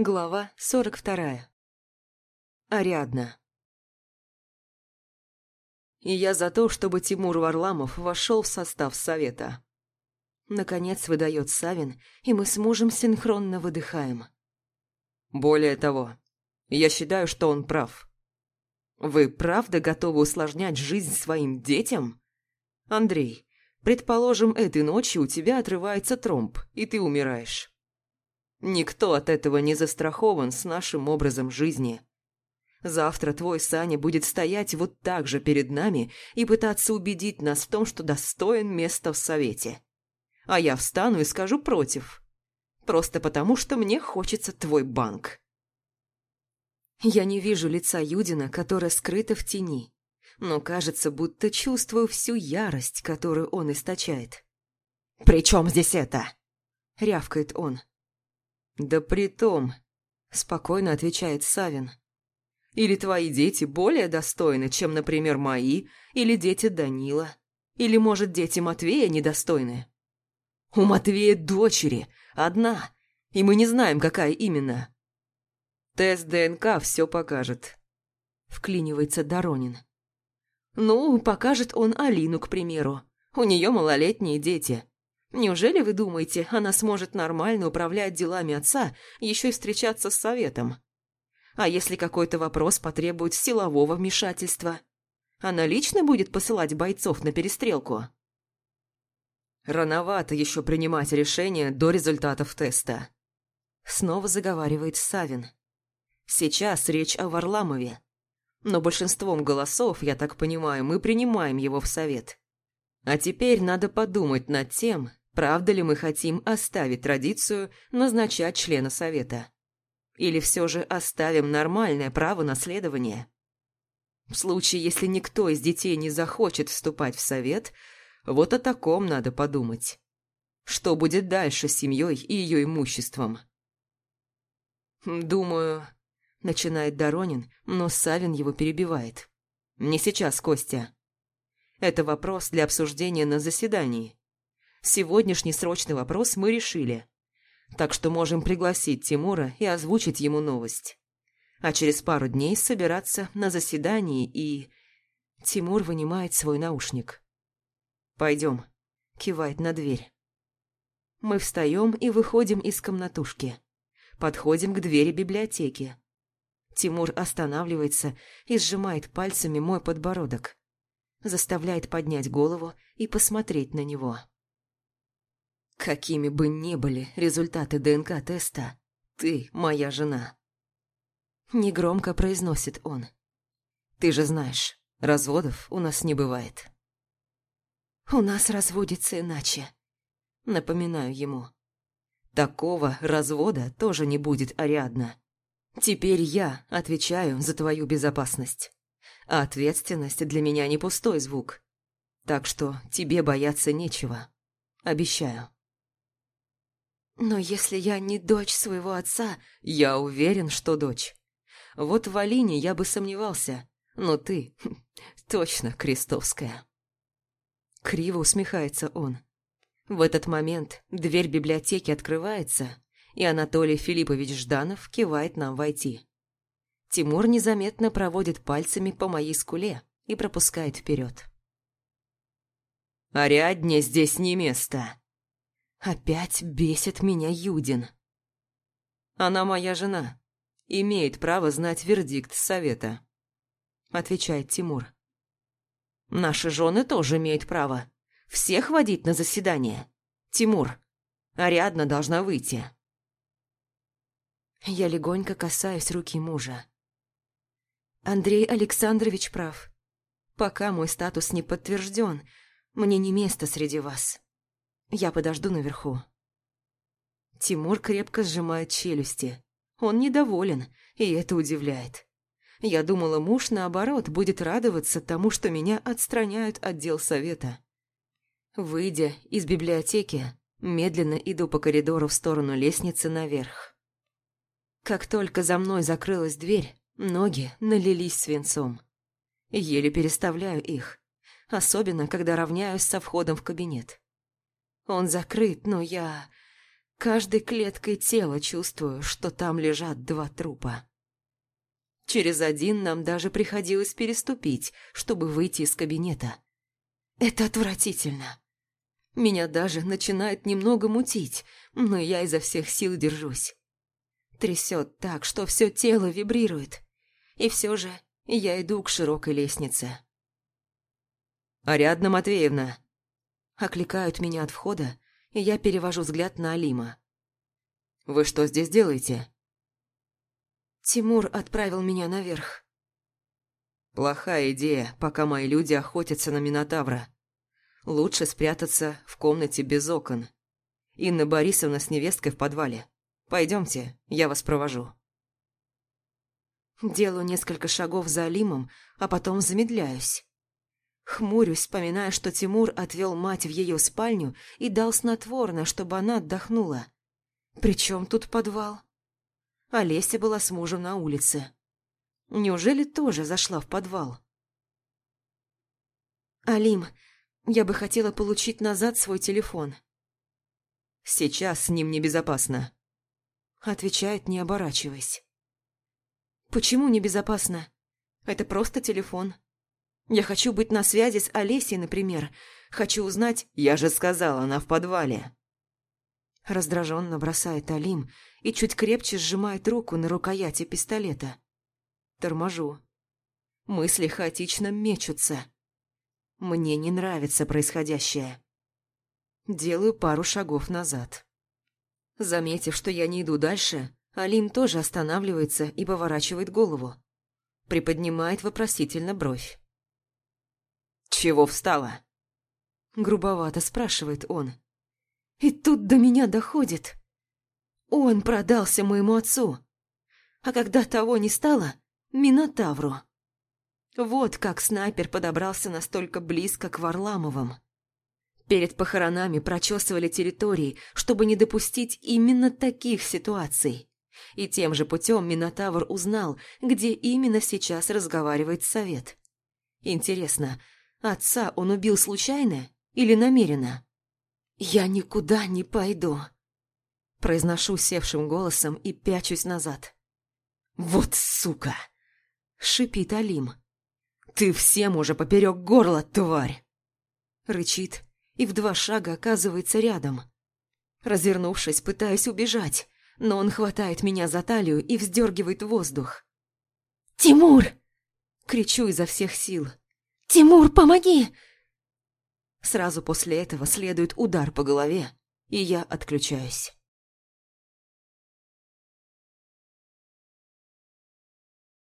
Глава сорок вторая. Ариадна. И я за то, чтобы Тимур Варламов вошел в состав совета. Наконец выдает Савин, и мы с мужем синхронно выдыхаем. Более того, я считаю, что он прав. Вы правда готовы усложнять жизнь своим детям? Андрей, предположим, этой ночью у тебя отрывается тромб, и ты умираешь. Никто от этого не застрахован с нашим образом жизни. Завтра твой Саня будет стоять вот так же перед нами и пытаться убедить нас в том, что достоин места в совете. А я встану и скажу против. Просто потому, что мне хочется твой банк. Я не вижу лица Юдина, которое скрыто в тени, но кажется, будто чувствую всю ярость, которую он источает. «При чем здесь это?» — рявкает он. «Да при том», – спокойно отвечает Савин. «Или твои дети более достойны, чем, например, мои, или дети Данила, или, может, дети Матвея недостойны?» «У Матвея дочери, одна, и мы не знаем, какая именно». «Тест ДНК все покажет», – вклинивается Доронин. «Ну, покажет он Алину, к примеру. У нее малолетние дети. Неужели вы думаете, она сможет нормально управлять делами отца, еще и встречаться с советом? А если какой-то вопрос потребует силового вмешательства? Она лично будет посылать бойцов на перестрелку? Рановато еще принимать решение до результатов теста. Снова заговаривает Савин. Сейчас речь о Варламове. Но большинством голосов, я так понимаю, мы принимаем его в совет. А теперь надо подумать над тем, правда ли мы хотим оставить традицию назначать члена совета. Или все же оставим нормальное право наследования. В случае, если никто из детей не захочет вступать в совет, вот о таком надо подумать. Что будет дальше с семьей и ее имуществом? «Думаю...» – начинает Доронин, но Савин его перебивает. «Не сейчас, Костя. Это вопрос для обсуждения на заседании. Сегодняшний срочный вопрос мы решили. Так что можем пригласить Тимура и озвучить ему новость. А через пару дней собираться на заседании и... Тимур вынимает свой наушник. «Пойдем», — кивает на дверь. Мы встаем и выходим из комнатушки. Подходим к двери библиотеки. Тимур останавливается и сжимает пальцами мой подбородок. Заставляет поднять голову и посмотреть на него. Какими бы ни были результаты ДНК-теста, ты моя жена. Негромко произносит он. Ты же знаешь, разводов у нас не бывает. У нас разводится иначе. Напоминаю ему. Такого развода тоже не будет, Ариадна. Теперь я отвечаю за твою безопасность. А ответственность для меня не пустой звук. Так что тебе бояться нечего. Обещаю. Но если я не дочь своего отца, я уверен, что дочь. Вот в Алине я бы сомневался, но ты точно крестовская. Криво усмехается он. В этот момент дверь библиотеки открывается, и Анатолий Филиппович Жданов кивает нам войти. Тимур незаметно проводит пальцами по моей скуле и пропускает вперед. «Ариадне здесь не место», Опять бесит меня Юдин. Она моя жена. Имеет право знать вердикт совета. Отвечает Тимур. Наши жены тоже имеют право. Всех водить на заседание. Тимур, Ариадна должна выйти. Я легонько касаюсь руки мужа. Андрей Александрович прав. Пока мой статус не подтвержден, мне не место среди вас. Я подожду наверху. Тимур крепко сжимает челюсти. Он недоволен, и это удивляет. Я думала, муж, наоборот, будет радоваться тому, что меня отстраняют от дел совета. Выйдя из библиотеки, медленно иду по коридору в сторону лестницы наверх. Как только за мной закрылась дверь, ноги налились свинцом. Еле переставляю их, особенно когда равняюсь со входом в кабинет. Он закрыт, но я Каждой клеткой тела чувствую, что там лежат два трупа. Через один нам даже приходилось переступить, чтобы выйти из кабинета. Это отвратительно. Меня даже начинает немного мутить, но я изо всех сил держусь. Трясет так, что все тело вибрирует. И все же я иду к широкой лестнице. «Ариадна Матвеевна!» Окликают меня от входа, и я перевожу взгляд на Алима. «Вы что здесь делаете?» Тимур отправил меня наверх. Плохая идея, пока мои люди охотятся на Минотавра. Лучше спрятаться в комнате без окон. Инна Борисовна с невесткой в подвале. Пойдемте, я вас провожу. Делаю несколько шагов за Алимом, а потом замедляюсь. Хмурюсь, вспоминая, что Тимур отвел мать в ее спальню и дал снотворное, чтобы она отдохнула. Причем тут подвал? Олеся была с мужем на улице. Неужели тоже зашла в подвал? «Алим, я бы хотела получить назад свой телефон». «Сейчас с ним небезопасно», — отвечает, не оборачиваясь. «Почему небезопасно? Это просто телефон. Я хочу быть на связи с Олесей, например. Хочу узнать...» «Я же сказала, она в подвале». Раздраженно бросает Алим и чуть крепче сжимает руку на рукояти пистолета. Торможу. Мысли хаотично мечутся. Мне не нравится происходящее. Делаю пару шагов назад. Заметив, что я не иду дальше, Алим тоже останавливается и поворачивает голову. Приподнимает вопросительно бровь. «Чего встала?» Грубовато спрашивает он. И тут до меня доходит. Он продался моему отцу. А когда того не стало, Минотавру. Вот как снайпер подобрался настолько близко к Варламовым. Перед похоронами прочесывали территории, чтобы не допустить именно таких ситуаций. И тем же путем Минотавр узнал, где именно сейчас разговаривает совет. Интересно, отца он убил случайно или намеренно? «Я никуда не пойду», – произношу севшим голосом и пячусь назад. «Вот сука!» – шипит Алим. «Ты всем уже поперек горла, тварь!» Рычит и в два шага оказывается рядом. Развернувшись, пытаюсь убежать, но он хватает меня за талию и вздергивает воздух. «Тимур!» – кричу изо всех сил. «Тимур, помоги! Сразу после этого следует удар по голове, и я отключаюсь.